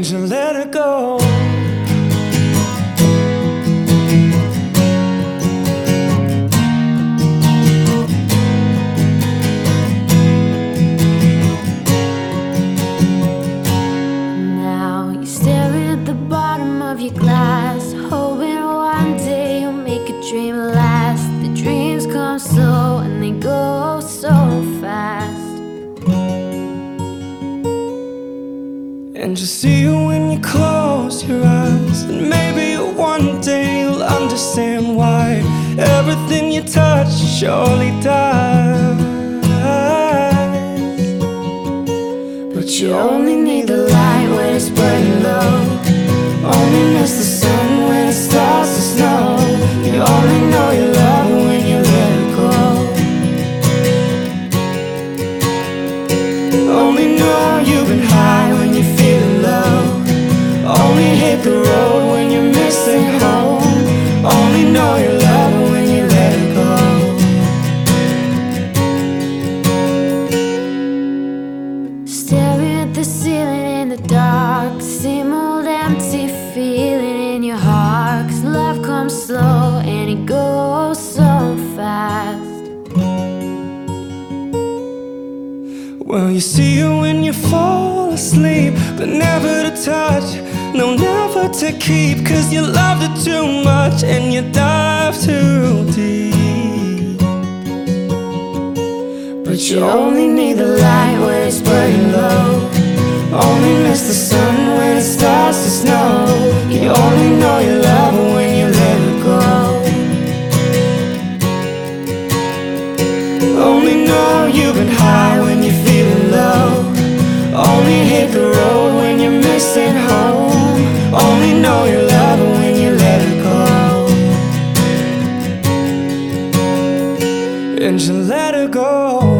and you let her go. And you see it when you close your eyes. And maybe one day you'll understand why everything you touch surely dies. But you only need the light when it's burning low. Only miss the sun when it starts to snow. You only know you love when you let her go. Only know you've been high Only hit the road when you're missing home. Only know you love when you let it go. Staring at the ceiling in the dark, same old empty feeling in your heart. 'Cause love comes slow and it goes so fast. Well, you see it when you fall asleep, but never to touch. No, never to keep, cause you loved it too much and you dive too deep. But you only need the light when it's burning low. Only miss the sun And you let her go.